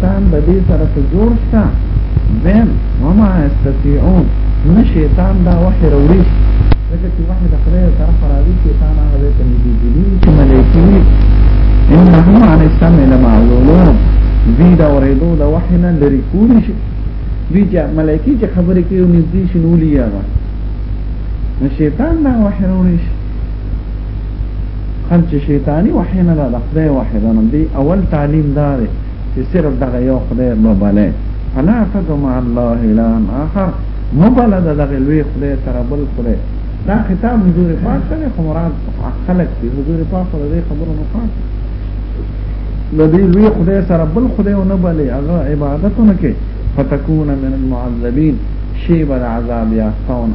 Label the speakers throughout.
Speaker 1: شیطان د دې سره ته جوړ شته بهم وما استطيعون نه شیطان دا وحی روړي ځکه چې وحی د خدای طرف راوي شیطان هغه دې ته نږدې دي چې ملایکی انهم عن السمع لمعذورون دوی دا اورېدو د وحی نه لري کولی شي دوی چې ملایکی چې خبرې کوي نږدې شنولې یا نو شیطان دا وحی روړي شي خل چې شیطانی وحی نه ده خدای وحی ده نو دی اول تعلیم دا دی چې صرف دغه یو خدای ببله فلا تدع مع الله الا اخر مبله د دغه لوی خدای سره بل خدای دا خطاب حضور پاک سره خو مراد خلق دی حضور پاک سره دې خبرو نه پاک د دې لوی خدای سره بل خدای نه بلې هغه عبادتونه کې فتكون من المعذبين شيبه العذاب يا قوم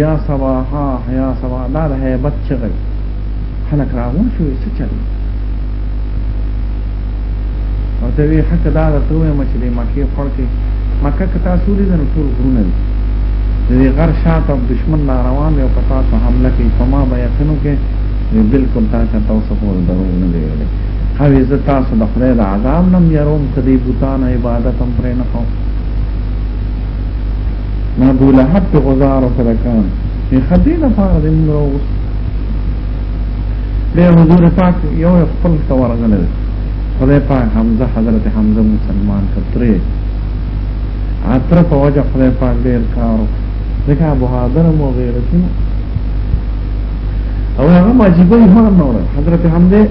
Speaker 1: یا صباحا یا صباح دا د هیبت چغی خلک راغون شوې څه چل او ته وی حق دا درته وایم چې د مکې خړ کې مکه که تاسو لري نو ټول غرونه دي د دې غر شاته دشمن را روان دی او په تاسو حمله کوي په ما به یقینو کې بالکل تاسو تاسو په درو نه دی ویلي خو زه تاسو د خدای د عذاب نم یروم کدی بوتان عبادت هم پرې نه کوم ما ابو لهب په غزار سره کان په خدای نه پاره د موږ اوس له حضور پاک یو خپل ته ورغله خدای پاک حمزه حضرت حمزه مسلمان کتره عطر په وجه خدای پاک ډیر کار ځکه ابو حاضر مو غیرتی او هغه ماجیبه یې هم نور حضرت حمزه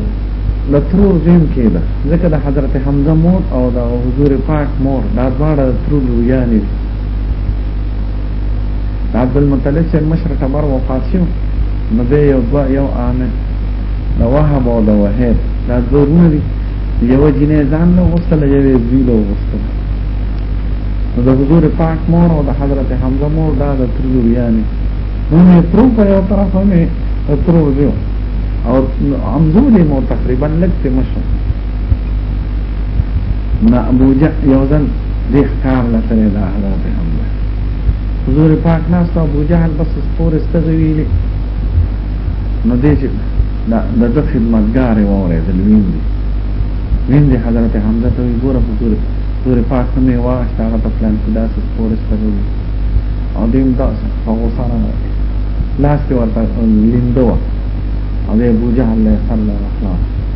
Speaker 1: لترور زم کېده ځکه د حضرت حمزه مور او د حضور پاک مور دا دواړه ترور لویانې عبد المطلب چې مشر ټبر وفات شو نو به یو دوا یو عامل د وهب او د وهب دا ضروري دي یو جنې ځان له وصله یو زوی له وصله نو د حضور پاک مور او د حضرت حمزه مور دا د ترجوریانه نو نه پرو په یو طرف مې ترور دیو او عمزو دې مو تقریبا لکه مشر نه ابو جهل یو ځل دې ښکار لتلې دا حضرت حمزه حضور پاک ناس ته ابو جهل بس سپور استغویلې نو دې چې دا د خدمتګار و اورېدل ویندي ویندي حضرت حمزه ته ګوره حضور حضور پاک ته مې واښت هغه په پلان کې داسې سپور استغوي او دې دا په غوسه راغی لاس کې ورته لیندو او دې ابو جهل له سره راخلاص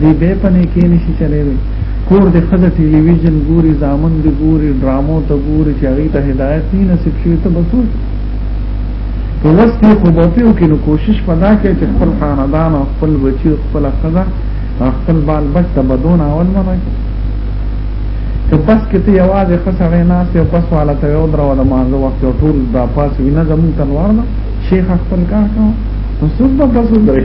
Speaker 1: دې به پنه کې نشي چلے وي کور د خزه ټلویزیون ګوري زامن د ګوري ډرامو ته ګوري چې هغه ته هدایت نه نصیب شوی ته بسو په وسته خو به پیو کې نو کوشش پدا کې چې خپل خاندان او خپل بچي خپل خزه خپل بال بچ ته بدون اول منه که بس کې ته یوازې خسړې ناس یو بس والا ته یو درو د مانزه وخت یو ټول دا پاس وینه زمون تلوار ده شیخ خپل کار کوي نو څوک به بس درې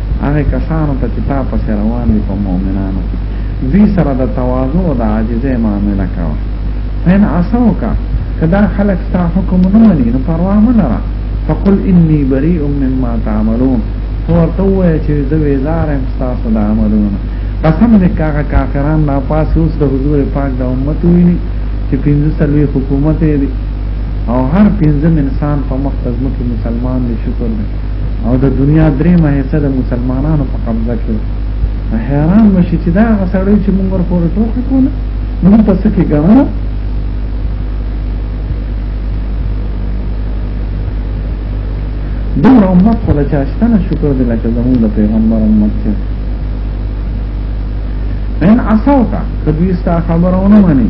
Speaker 1: هغه کسانو ته چې تا پس روان دي په مؤمنانو کې دوی سره د تواضع او د عاجزۍ معامله کوه فین عصوک کدا خلق ستا حکم نه مني نو پروا مه لره فقل انی بریء مما تعملون تو ورته وایي چې زه ویزار یم ستاسو د عملونو قسم دې کاغه کافران لا پاس اوس د حضور پاک د امت ویني چې پنځه سلوي حکومت دی او هر پنځم انسان په مخ ته ځمکه مسلمان دی شکر دی او د دنیا درې مهسه د مسلمانانو په قبضه کې حیران مشي چې دا غسړی چې موږ ورپورې ټوکې کوله نو په څه کې ګڼله دومره امت خو له چا شته نه شکر دی لکه زمونږ د پیغمبر امت چې ان عصوته که دوی ستا خبره ونه مني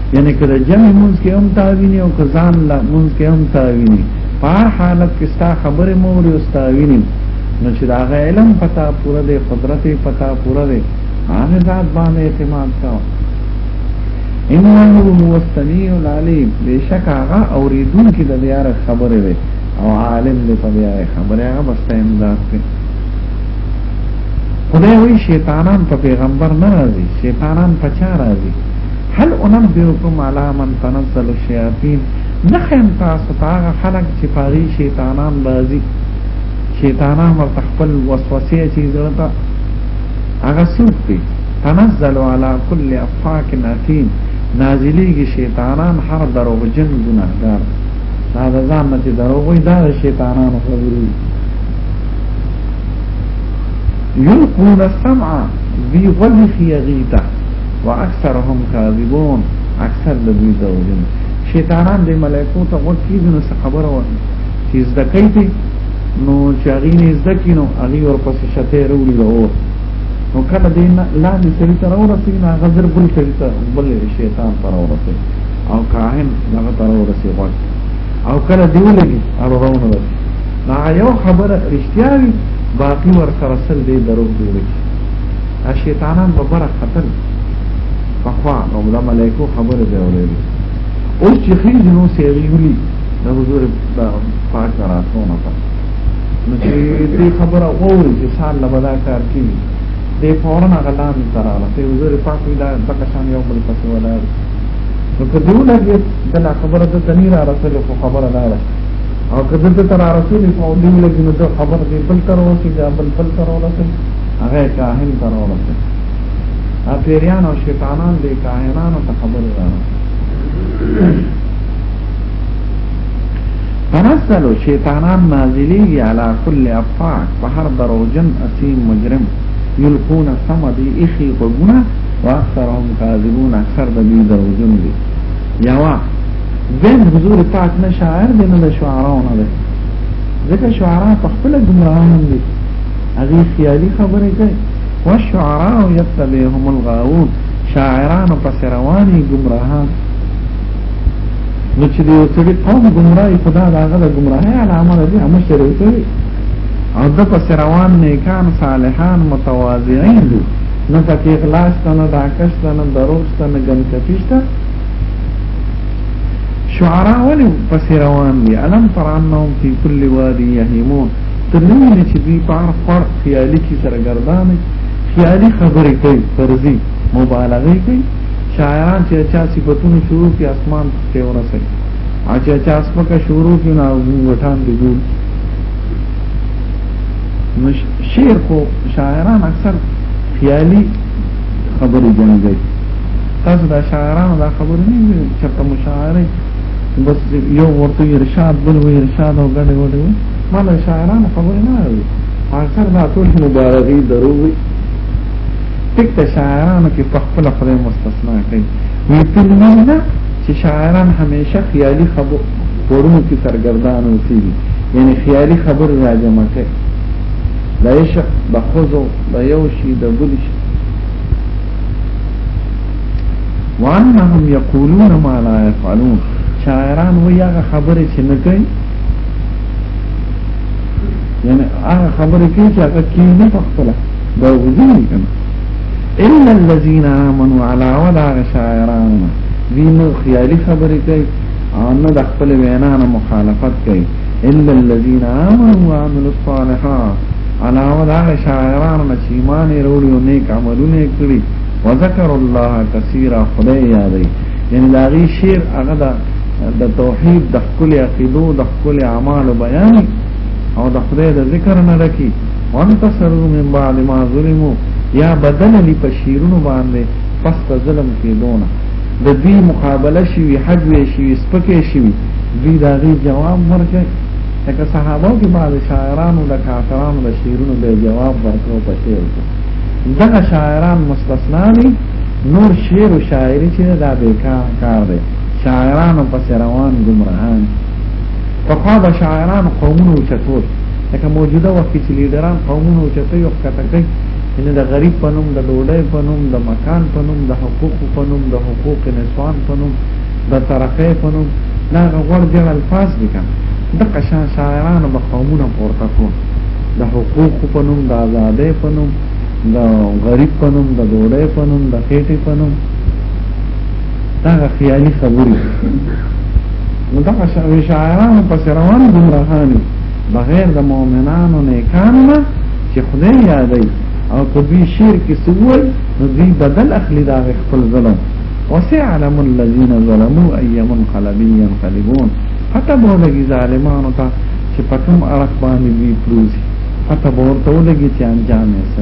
Speaker 1: یعنی که د جمع منځ کې هم تاویني او که ځان لا منځ کې هم تاویني په هر حالت کې ستا خبره مور او تاویني نو چې دا غ علم پتا پوره دی قدرت پتا پوره دی هغه ذات باندې اعتماد کا انه هو السميع العليم بشک هغه اوریدون کې د دیار خبره وي او عالم دې په دیار خبره هغه بس امداد کوي خدای وی شیطانان په پیغمبر ناراضي شیطانان په چا راضي هل انبئکم علی من تنزل الشیاطین نخیم تاسو ته هغه خلک چې پاري شیطانان راځي شیطانان ورته خپل وسوسې چې زړه ته هغه څوک دی تنزل علی کل افاک ناتین نازلیږي شیطانان هر دروغجن ګناهګار دا د ځان نه چې دروغ وي دا د شیطانانو خبرې یلقون السمع وی ولی خیغیتا واکثرهم کاذبون اکثر د دوی دروغجن شیطانان د ملائکو ته وکیل نو خبره و چې زده کوي ته نو چې هغه نه زده کینو هغه ورپسې شته وروړي ورو نو کله دې لاندې سړي تر ورسې نه غزر بل سړي ته بل شیطان تر ورسې او کاهن هغه تر ورسې وخت او کله دی ولګي او روانه وي دا یو خبره رښتیا وي باقي ور سره سل دې درو دی شیطانان به بره قتل پخوا او د ملائکو خبره دی اورېدل اوس چې خېږي نو سیری ولي د حضور پاک راتلو نه پس نو چې دې خبره ووري چې سال له بدا کار کوي دې فورا غلام تراله ته حضور پاک دا پکه شان یو بل پسې ولاړ نو که دیو لګي دا خبره د تنی را رسول خو خبره نه ده او که دته تر رسول په دیو لګي نو خبر دې بل تر اوسه دا بل بل تر اوسه هغه کاهن ته راوړل دا پیریان او شیطانان دې کاهنانو ته خبرې راوړل تنزل شیطانان نازلیږي علی کل افاق په هر دروژن اسیم مجرم یلقون سم دی اخی غوګونه واکثرهم کاذبون اکثر د دې دروژن دي یوا دین حضور پاک نه شاعر دی نه شعراونه دی ځکه شعرا په خپل ګمراهان دي هغه خیالي خبرې کوي والشعراء يتبعهم الغاوون شاعران پس رواني گمراهان نو چې یو سړي قوم گمراهي خدا دا غله گمراهي علامه دي هم شروع کوي او د پس روان نیکان صالحان متواضعين دي نه پکې اخلاص ته نه داکش ته نه دروغ ته نه ګنکتیش ته شعراء ولې پس روان دي علم ترانهم فی کل وادی یهیمون ته نه وینې چې دوی په هر خور خیالي کې سره ګردانې خیالي خبرې کوي فرضي مبالغه کوي شاعران چې چا صفاتونه شروع کې اسمان ته ورسي اچھا چا سپکه شروع کې نه وټان دي ګول مش شعر کو شاعران اکثر خیالي خبرې جنګي تاسو دا شاعران دا خبرې نه چې په مشاعره بس یو ورته ارشاد بل وی ارشاد او غړې وړې ما د شاعرانو خبرې نه اوري اکثر دا ټول مبالغې درو وي ټیک ته شاعرانو کې په خپل خدای مستثنا کوي وی په نه چې شاعران همیشه خیالي خبر ورونو کې سرګردان اوسي یعنی خیالي خبر راځم کوي د عشق د خوزو د یو شي د بل شي وانهم یقولون ما لا يفعلون شاعران وی هغه خبره چې نه کوي یعنی هغه خبره کې چې هغه کې نه پخپل دا وځي کنه الا الذين امنوا على ولا شاعران دینو خیالي خبره کوي او نه د خپل وینا نه مخالفت کوي الا الذين امنوا وعملوا الصالحات على ولا شاعران چې ایمان وروړي او نیک عملونه کړی وذكر الله كثيرا خدای یادې یعنی دا غي شعر هغه د توحید د خپل عقیدو د خپل اعمالو بیان او د خدای د ذکر نه لکی وانتصروا من بعد ما ظلموا یا بدل لی په شیرونو باندې پس ته ظلم کېدونه د دوی مقابله شوی حج وی شوی سپکې شوی دوی دا غي جواب ورکړي لکه صحابه کې بعض شاعرانو د کافرانو د شیرونو به جواب ورکړو په شعر کې دغه شاعران مستثنا دي نور شعر او شاعري چې دا بیکار کار دی شاعرانو پس روان گمراهان پخوا به شاعران قومونو چتول لکه موجوده وخت کې لیډران قومونو چتوي او کته کوي ان د غریب په نوم د ډوډۍ په نوم د مکان په نوم د حقوق په نوم د حقوق نسوان په نوم د ترقې په نوم دا غوړ جړ الفاظ دي کوم د قشان شاعرانو به قومونه پورته کو د حقوق په نوم د آزادۍ په نوم د غریب په نوم د ډوډۍ په نوم د خېټې په نوم دا خیالي خبرې نو دا شاعرانو پس روان ګمراهانو بغیر د مؤمنانو نیکانو نه چې خدای یادوي او په دوی شعر کې سوول نو دوی بدل اخلي دا خپل ظلم وسيعلم الذين ظلموا اي منقلب ينقلبون پته به لګي ظالمانو ته چې په کوم اړخ باندې دوی پروزي پته به ورته ولګي چې انجام یې څه